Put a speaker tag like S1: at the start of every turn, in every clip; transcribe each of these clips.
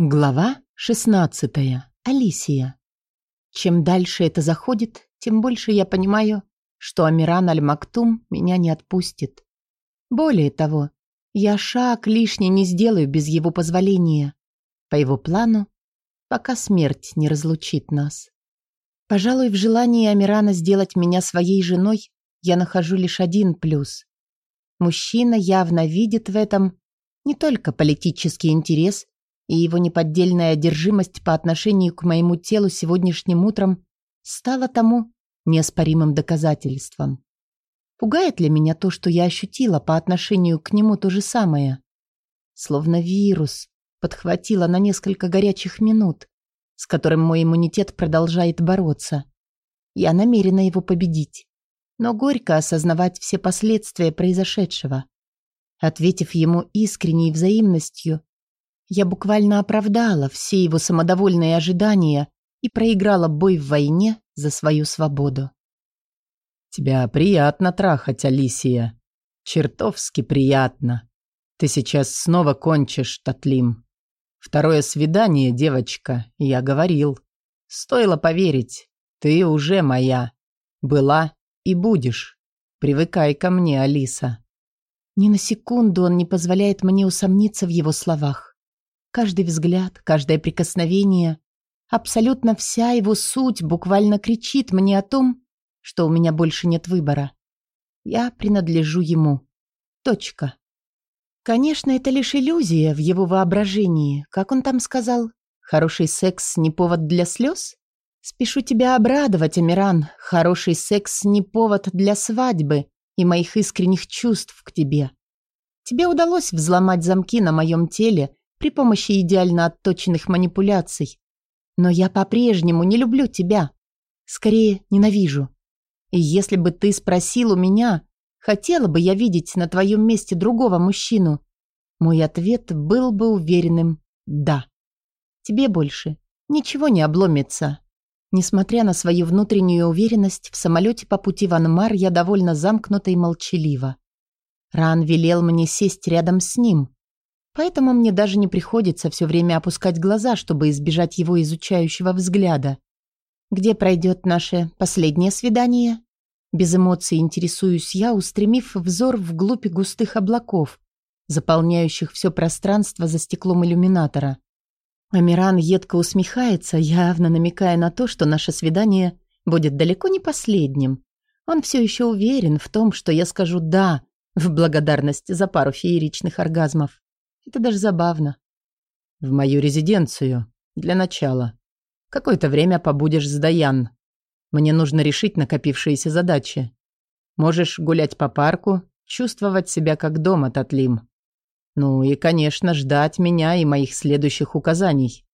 S1: Глава 16. Алисия. Чем дальше это заходит, тем больше я понимаю, что Амиран Аль-Мактум меня не отпустит. Более того, я шаг лишний не сделаю без его позволения. По его плану, пока смерть не разлучит нас. Пожалуй, в желании Амирана сделать меня своей женой я нахожу лишь один плюс. Мужчина явно видит в этом не только политический интерес, и его неподдельная одержимость по отношению к моему телу сегодняшним утром стала тому неоспоримым доказательством. Пугает ли меня то, что я ощутила по отношению к нему то же самое? Словно вирус подхватила на несколько горячих минут, с которым мой иммунитет продолжает бороться. Я намерена его победить, но горько осознавать все последствия произошедшего. Ответив ему искренней взаимностью, я буквально оправдала все его самодовольные ожидания и проиграла бой в войне за свою свободу.
S2: «Тебя приятно трахать, Алисия. Чертовски приятно. Ты сейчас снова кончишь, Татлим. Второе свидание, девочка, я говорил. Стоило поверить, ты уже моя. Была и будешь. Привыкай ко мне, Алиса».
S1: Ни на секунду он не позволяет мне усомниться в его словах. Каждый взгляд, каждое прикосновение, абсолютно вся его суть буквально кричит мне о том, что у меня больше нет выбора. Я принадлежу ему. Точка. Конечно, это лишь иллюзия в его воображении. Как он там сказал? Хороший секс не повод для слез? Спешу тебя обрадовать, Амиран. Хороший секс не повод для свадьбы и моих искренних чувств к тебе. Тебе удалось взломать замки на моем теле при помощи идеально отточенных манипуляций. Но я по-прежнему не люблю тебя. Скорее, ненавижу. И если бы ты спросил у меня, хотела бы я видеть на твоем месте другого мужчину, мой ответ был бы уверенным «да». Тебе больше ничего не обломится. Несмотря на свою внутреннюю уверенность, в самолете по пути в Анмар я довольно замкнута и молчалива. Ран велел мне сесть рядом с ним, Поэтому мне даже не приходится все время опускать глаза, чтобы избежать его изучающего взгляда. Где пройдет наше последнее свидание? Без эмоций интересуюсь я, устремив взор вглубь густых облаков, заполняющих все пространство за стеклом иллюминатора. Амиран едко усмехается, явно намекая на то, что наше свидание будет далеко не последним. Он все еще уверен в том, что я скажу «да» в благодарность за пару фееричных оргазмов. Это даже забавно.
S2: В мою резиденцию. Для начала. Какое-то время побудешь с Даян. Мне нужно решить накопившиеся задачи. Можешь гулять по парку, чувствовать себя как дома, Татлим. Ну и, конечно, ждать меня и моих следующих указаний.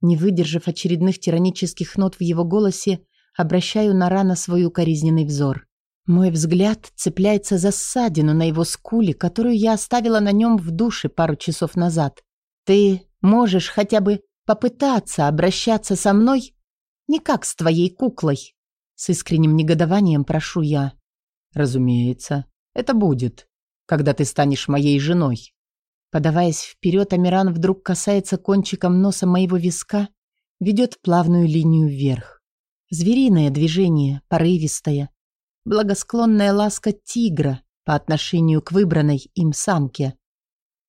S1: Не выдержав очередных тиранических нот в его голосе, обращаю на Рана свой укоризненный взор. Мой взгляд цепляется за ссадину на его скуле, которую я оставила на нем в душе пару часов назад. Ты можешь хотя бы попытаться обращаться со мной не как с твоей куклой. С искренним негодованием прошу я.
S2: Разумеется, это будет, когда ты станешь моей женой.
S1: Подаваясь вперед, Амиран вдруг касается кончиком носа моего виска, ведет плавную линию вверх. Звериное движение, порывистое, благосклонная ласка тигра по отношению к выбранной им самке.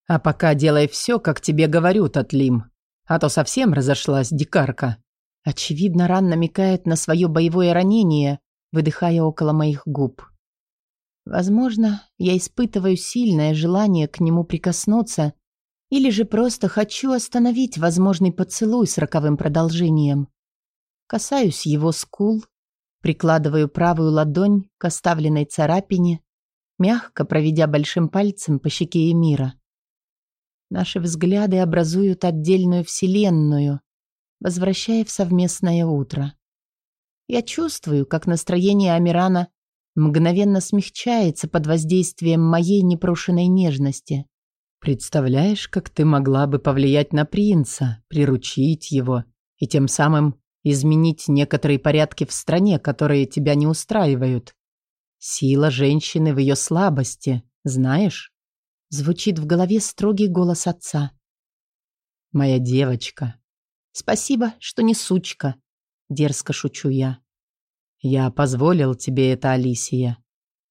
S2: А пока делай все, как тебе говорю, Татлим, а то совсем разошлась дикарка.
S1: Очевидно, Ран намекает на свое боевое ранение, выдыхая около моих губ. Возможно, я испытываю сильное желание к нему прикоснуться или же просто хочу остановить возможный поцелуй с роковым продолжением. Касаюсь его скул, Прикладываю правую ладонь к оставленной царапине, мягко проведя большим пальцем по щеке Эмира. Наши взгляды образуют отдельную вселенную, возвращая в совместное утро. Я чувствую, как настроение Амирана мгновенно смягчается под воздействием моей непрошенной нежности.
S2: Представляешь, как ты могла бы повлиять на принца, приручить его и тем самым изменить некоторые порядки в стране, которые тебя не устраивают. Сила женщины в ее слабости, знаешь?
S1: Звучит в голове строгий голос отца.
S2: Моя девочка.
S1: Спасибо, что не сучка. Дерзко шучу я.
S2: Я позволил тебе это, Алисия.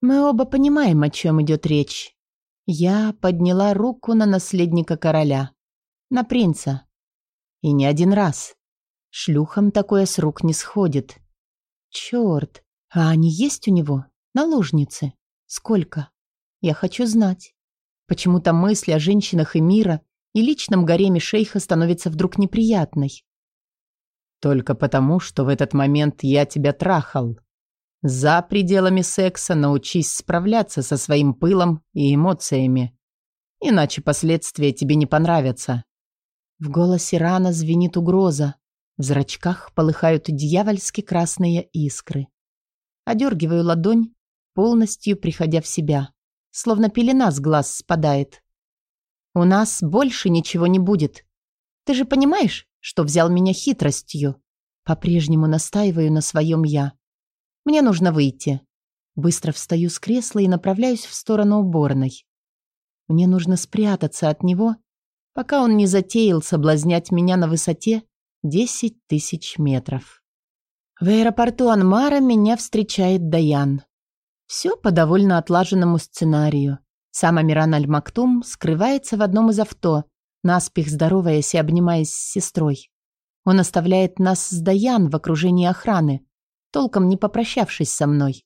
S1: Мы оба понимаем, о чем идет речь. Я подняла руку на наследника короля. На принца. И не один раз. Шлюхам такое с рук не сходит. Черт, а они есть у него? Наложницы? Сколько? Я хочу знать. Почему-то мысль о женщинах и мира и личном гареме шейха становится вдруг неприятной.
S2: Только потому, что в этот момент я тебя трахал. За пределами секса научись справляться со своим пылом и эмоциями. Иначе последствия тебе не понравятся.
S1: В голосе Рана звенит угроза. В зрачках полыхают дьявольски красные искры. Одергиваю ладонь, полностью приходя в себя. Словно пелена с глаз спадает. У нас больше ничего не будет. Ты же понимаешь, что взял меня хитростью? По-прежнему настаиваю на своем «я». Мне нужно выйти. Быстро встаю с кресла и направляюсь в сторону уборной. Мне нужно спрятаться от него, пока он не затеял соблазнять меня на высоте 10 тысяч метров. В аэропорту Анмара меня встречает Даян. Все по довольно отлаженному сценарию. Сам Амиран Аль-Мактум скрывается в одном из авто, наспех здороваясь и обнимаясь с сестрой. Он оставляет нас с Даян в окружении охраны, толком не попрощавшись со мной.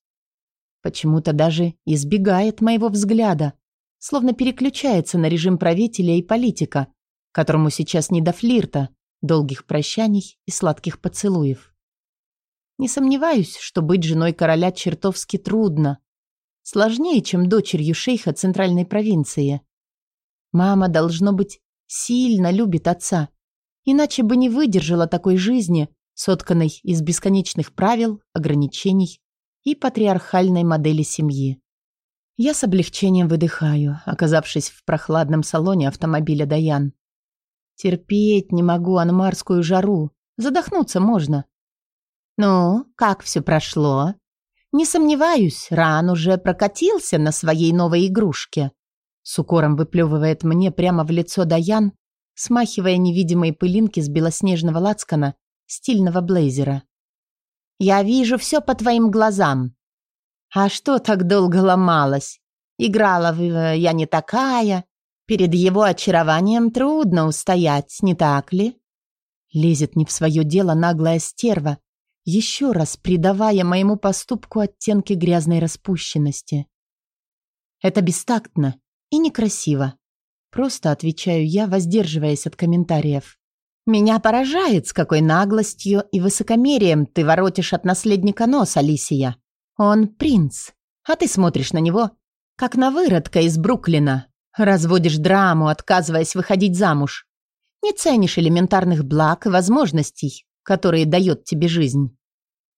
S1: Почему-то даже избегает моего взгляда, словно переключается на режим правителя и политика, которому сейчас не до флирта, долгих прощаний и сладких поцелуев. Не сомневаюсь, что быть женой короля чертовски трудно. Сложнее, чем дочерью шейха центральной провинции. Мама, должно быть, сильно любит отца, иначе бы не выдержала такой жизни, сотканной из бесконечных правил, ограничений и патриархальной модели семьи. Я с облегчением выдыхаю, оказавшись в прохладном салоне автомобиля Даян. Терпеть не могу анмарскую жару. Задохнуться можно. Ну, как все прошло? Не сомневаюсь, Ран уже прокатился на своей новой игрушке. С укором выплевывает мне прямо в лицо Даян, смахивая невидимые пылинки с белоснежного лацкана стильного блейзера. «Я вижу все по твоим глазам». «А что так долго ломалась? Играла в э, «Я не такая». Перед его очарованием трудно устоять, не так ли?» Лезет не в свое дело наглая стерва, еще раз придавая моему поступку оттенки грязной распущенности. Это бестактно и некрасиво. Просто отвечаю я, воздерживаясь от комментариев. Меня поражает, с какой наглостью и высокомерием ты воротишь от наследника нос, Алисия. Он принц, а ты смотришь на него, как на выродка из Бруклина. Разводишь драму, отказываясь выходить замуж. Не ценишь элементарных благ и возможностей, которые дает тебе жизнь.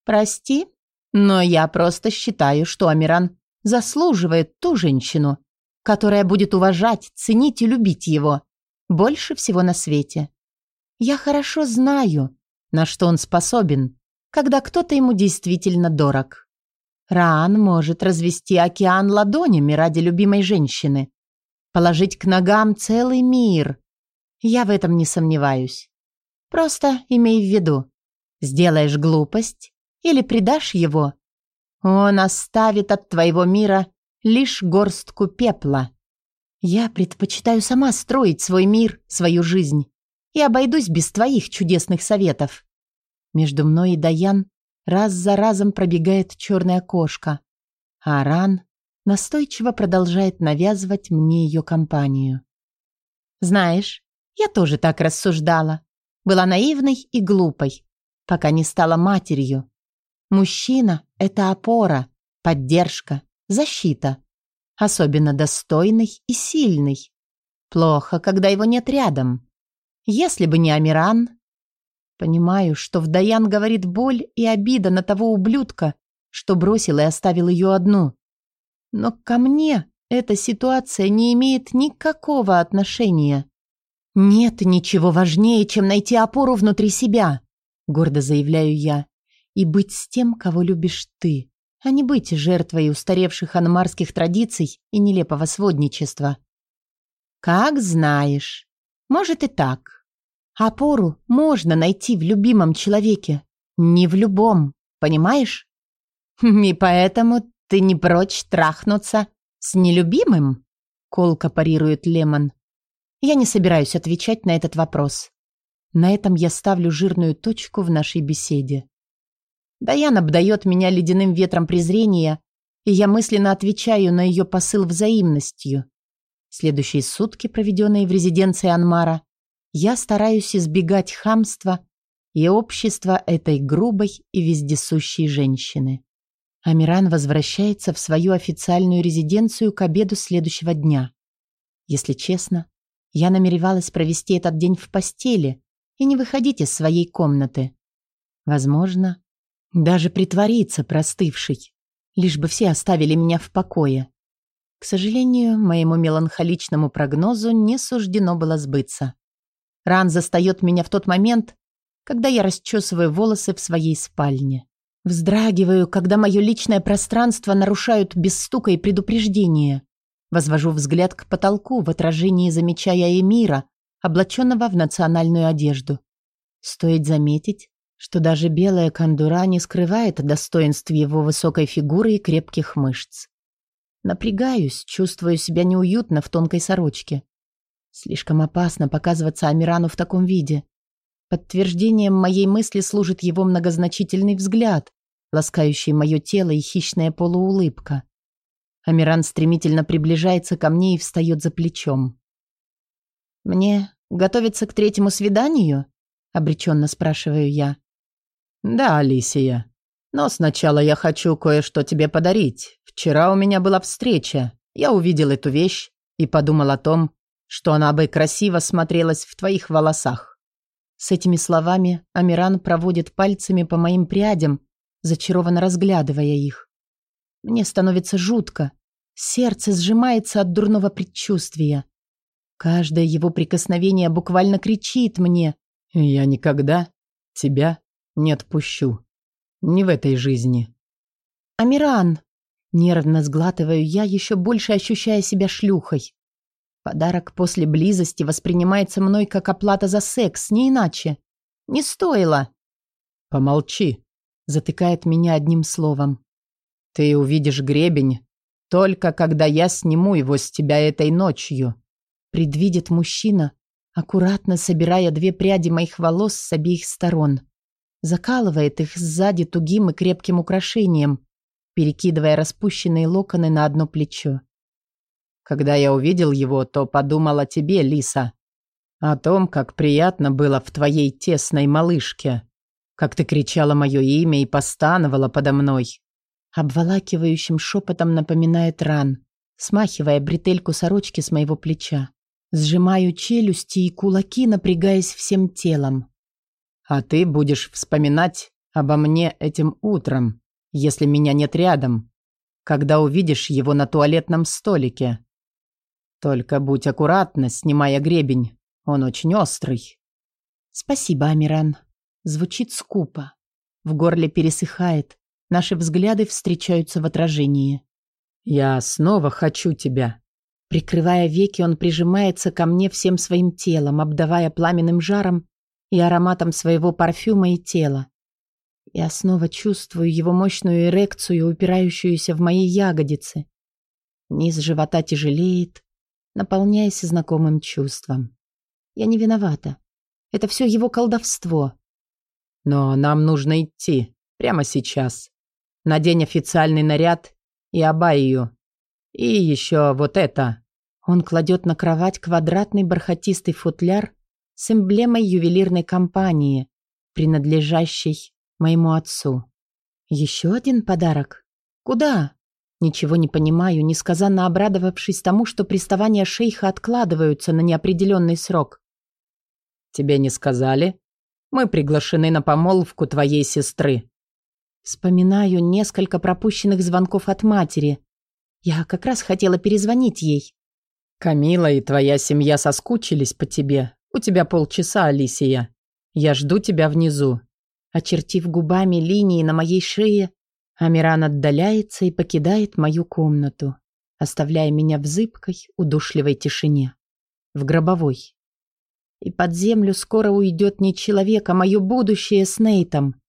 S1: Прости, но я просто считаю, что Амиран заслуживает ту женщину, которая будет уважать, ценить и любить его больше всего на свете. Я хорошо знаю, на что он способен, когда кто-то ему действительно дорог. Раан может развести океан ладонями ради любимой женщины, положить к ногам целый мир. Я в этом не сомневаюсь. Просто имей в виду, сделаешь глупость или предашь его, он оставит от твоего мира лишь горстку пепла. Я предпочитаю сама строить свой мир, свою жизнь и обойдусь без твоих чудесных советов. Между мной и Даян раз за разом пробегает черная кошка, а Ран настойчиво продолжает навязывать мне ее компанию. Знаешь, я тоже так рассуждала. Была наивной и глупой, пока не стала матерью. Мужчина — это опора, поддержка, защита. Особенно достойный и сильный. Плохо, когда его нет рядом. Если бы не Амиран... Понимаю, что в Даян говорит боль и обида на того ублюдка, что бросил и оставил ее одну. Но ко мне эта ситуация не имеет никакого отношения. Нет ничего важнее, чем найти опору внутри себя, гордо заявляю я, и быть с тем, кого любишь ты, а не быть жертвой устаревших аномарских традиций и нелепого сводничества. Как знаешь. Может и так. Опору можно найти в любимом человеке. Не в любом, понимаешь? И поэтому ты не прочь трахнуться с нелюбимым? Колко парирует Лемон. Я не собираюсь отвечать на этот вопрос. На этом я ставлю жирную точку в нашей беседе. Даян обдает меня ледяным ветром презрения, и я мысленно отвечаю на ее посыл взаимностью. Следующие сутки, проведенные в резиденции Анмара, я стараюсь избегать хамства и общества этой грубой и вездесущей женщины. Амиран возвращается в свою официальную резиденцию к обеду следующего дня. Если честно, я намеревалась провести этот день в постели и не выходить из своей комнаты. Возможно, даже притвориться простывшей, лишь бы все оставили меня в покое. К сожалению, моему меланхоличному прогнозу не суждено было сбыться. Ран застает меня в тот момент, когда я расчесываю волосы в своей спальне. Вздрагиваю, когда мое личное пространство нарушают без стука и предупреждения. Возвожу взгляд к потолку, в отражении замечая Эмира, облаченного в национальную одежду. Стоит заметить, что даже белая кандура не скрывает достоинств его высокой фигуры и крепких мышц. Напрягаюсь, чувствую себя неуютно в тонкой сорочке. Слишком опасно показываться Амирану в таком виде. Подтверждением моей мысли служит его многозначительный взгляд, ласкающий мое тело и хищная полуулыбка. Амиран стремительно приближается ко мне и встает за плечом. «Мне готовиться к третьему свиданию?» — обреченно спрашиваю я.
S2: «Да, Алисия. Но сначала я хочу кое-что тебе подарить. Вчера у меня была встреча. Я увидел эту вещь и подумал о том, что она бы красиво смотрелась в твоих волосах.
S1: С этими словами Амиран проводит пальцами по моим прядям, зачарованно разглядывая их. Мне становится жутко. Сердце сжимается от дурного предчувствия. Каждое его прикосновение буквально кричит мне.
S2: «Я никогда тебя не отпущу. Не в этой жизни».
S1: «Амиран!» Нервно сглатываю я, еще больше ощущая себя шлюхой. Подарок после близости воспринимается мной как оплата за секс, не иначе. Не стоило.
S2: Помолчи, затыкает меня одним словом. Ты увидишь гребень только когда я сниму его с тебя этой ночью.
S1: Предвидит мужчина, аккуратно собирая две пряди моих волос с обеих сторон. Закалывает их сзади тугим и крепким украшением, перекидывая распущенные локоны на одно плечо.
S2: Когда я увидел его, то подумал о тебе, Лиса. О том, как приятно было в твоей тесной малышке. Как ты кричала мое имя и постановала подо мной.
S1: Обволакивающим шепотом напоминает ран, смахивая бретельку сорочки с моего плеча. Сжимаю челюсти и кулаки, напрягаясь всем телом.
S2: А ты будешь вспоминать обо мне этим утром, если меня нет рядом, когда увидишь его на туалетном столике. Только будь аккуратна, снимая гребень. Он очень острый.
S1: Спасибо, Амиран. Звучит скупо. В горле пересыхает. Наши взгляды встречаются в отражении.
S2: Я снова хочу тебя.
S1: Прикрывая веки, он прижимается ко мне всем своим телом, обдавая пламенным жаром и ароматом своего парфюма и тела. Я снова чувствую его мощную эрекцию, упирающуюся в мои ягодицы. Низ живота тяжелеет, наполняясь знакомым чувством. Я не виновата. Это все его колдовство.
S2: Но нам нужно идти. Прямо сейчас. Надень официальный наряд и абайю. И еще вот это.
S1: Он кладет на кровать квадратный бархатистый футляр с эмблемой ювелирной компании, принадлежащей моему отцу. Еще один подарок? Куда? Ничего не понимаю, несказанно обрадовавшись тому, что приставания шейха откладываются на неопределенный срок.
S2: «Тебе не сказали? Мы приглашены на помолвку твоей сестры».
S1: Вспоминаю несколько пропущенных звонков от матери. Я как раз хотела перезвонить ей.
S2: «Камила и твоя семья соскучились по тебе. У тебя полчаса, Алисия. Я жду тебя внизу».
S1: Очертив губами линии на моей шее, Амиран отдаляется и покидает мою комнату, оставляя меня в зыбкой, удушливой тишине. В гробовой. И под землю скоро уйдет не человек, а мое будущее с Нейтом.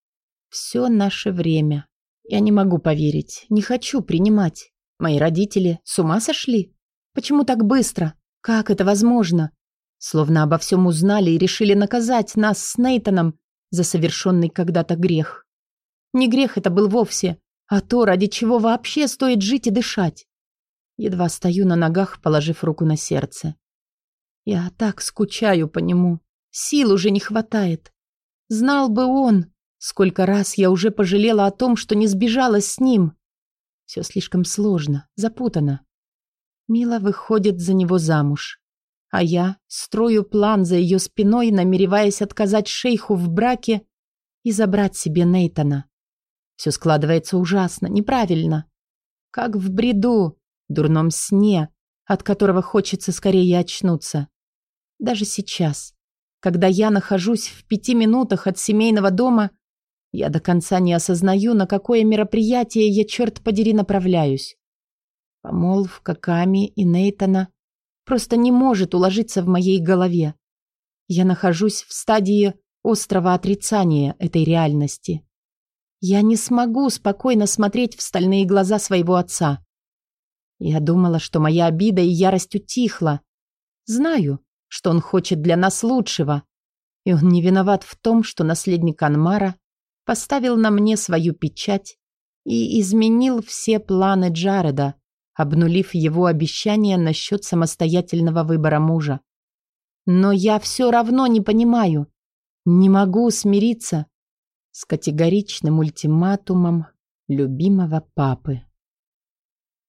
S1: Все наше время. Я не могу поверить, не хочу принимать. Мои родители с ума сошли? Почему так быстро? Как это возможно? Словно обо всем узнали и решили наказать нас с Нейтаном за совершенный когда-то грех. Не грех это был вовсе, а то, ради чего вообще стоит жить и дышать. Едва стою на ногах, положив руку на сердце. Я так скучаю по нему. Сил уже не хватает. Знал бы он, сколько раз я уже пожалела о том, что не сбежала с ним. Все слишком сложно, запутано. Мила выходит за него замуж. А я строю план за ее спиной, намереваясь отказать шейху в браке и забрать себе Нейтана. Все складывается ужасно, неправильно. Как в бреду, дурном сне, от которого хочется скорее очнуться. Даже сейчас, когда я нахожусь в пяти минутах от семейного дома, я до конца не осознаю, на какое мероприятие я, черт подери, направляюсь. Помолвка Ками и Нейтана просто не может уложиться в моей голове. Я нахожусь в стадии острого отрицания этой реальности. Я не смогу спокойно смотреть в стальные глаза своего отца. Я думала, что моя обида и ярость утихла. Знаю, что он хочет для нас лучшего, и он не виноват в том, что наследник Анмара поставил на мне свою печать и изменил все планы Джареда, обнулив его обещание насчет самостоятельного выбора мужа. Но я все равно не понимаю, не могу смириться с категоричным ультиматумом любимого папы.